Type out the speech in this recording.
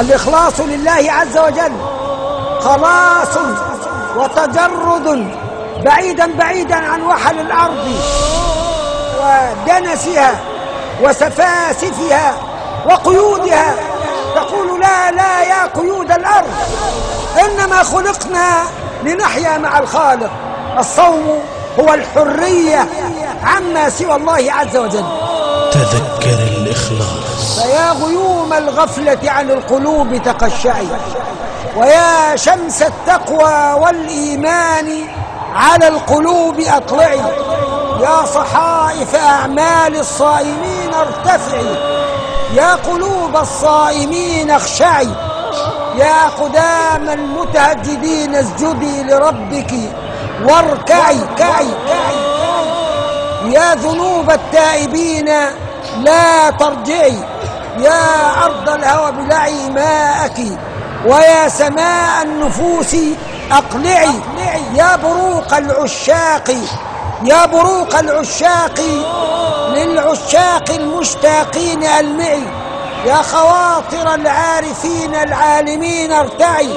الإخلاص لله عز وجل. خلاص وتجرد بعيدا بعيدا عن وحل الأرض ودنسها وسفاسفها وقيودها. تقول لا لا يا قيود الأرض إنما خلقنا لنحيا مع الخالق. الصوم هو الحرية عما سوى الله عز وجل. تذكر الإخلاص. فيا غيوم الغفلة عن القلوب تقشعي ويا شمس التقوى والإيمان على القلوب أطلعي يا صحائف أعمال الصائمين ارتفعي يا قلوب الصائمين اخشعي يا قدام المتهجدين اسجدي لربك واركعي كعي كعي يا ذنوب التائبين لا ترجعي. يا أرض الهوى بلعي ماءك ويا سماء النفوس أقلعي. يا بروق العشاق يا بروق العشاق للعشاق المشتاقين ألمعي. يا خواطر العارفين العالمين ارتعي.